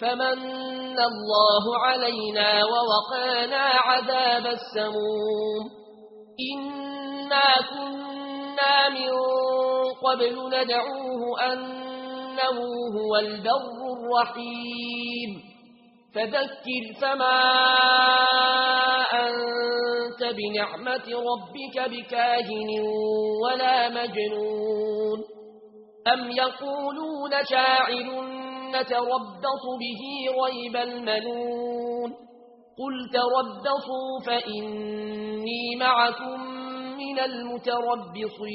فمن الله علينا ووقانا عذاب السموم. إنا كنا من قبل ندعوه أنه هو البر الرحيم. فذكر فما أنت بنعمة ربك بكاهن ولا مجنون. أم يقولون شاعر نتربص به ريب المنون. قل تربصوا فإني معكم من المتربصين.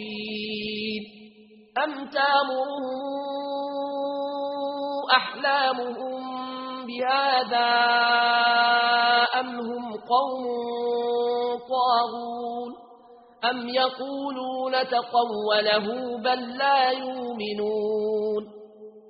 أم تامرهم أحلامهم بهذا أم هم قوم طاغون؟ أم يقولون تقوله بل لا يؤمنون؟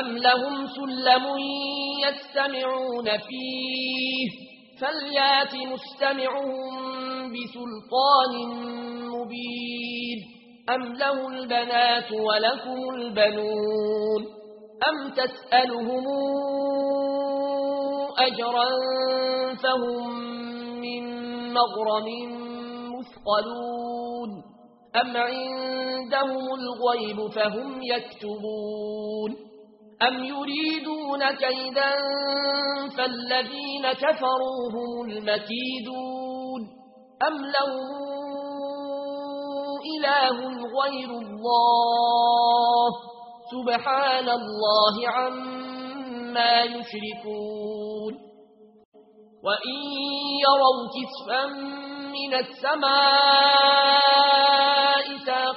أم لهم سلم يستمعون فيه فليات مستمعهم بسلطان مبين أم له البنات ولكم البنون أم تسألهم أجرا فهم من مغرم مثقلون أم عندهم الغيب فهم يكتبون أم يريدون كيدا فالذين كفروا هم المكيدون أم لو إله غير الله سبحان الله عما يشركون وإن يروا كسفا من السماء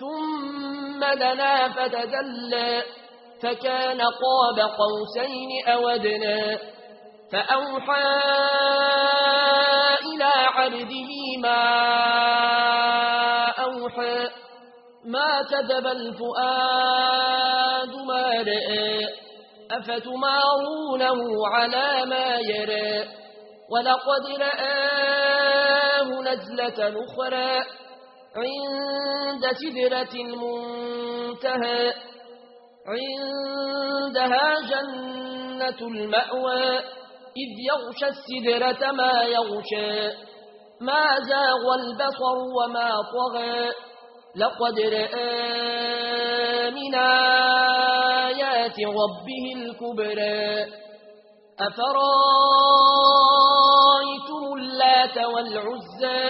ثم دنا فتدلى فكان قاب قوسين أودنا فأوحى إلى عبده ما أوحى ما كذب الفؤاد ما رأى أفتمارونه على ما يرى ولقد رآه نزلة أخرى. عند سدرة المنتهى عندها جنة المأوى. إذ يغشى السدرة ما يغشى. ما زاغ البصر وما طغى. لقد رأى من آيات ربه الكبرى. أفرأيتم اللات والعزى؟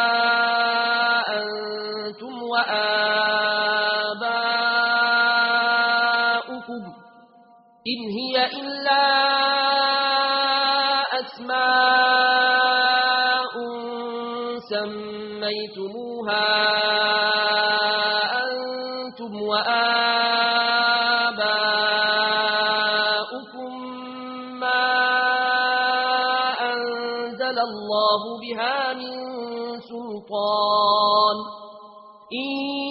هي إلا أسماء سميتموها أنتم وآباؤكم ما أنزل الله بها من سلطان إن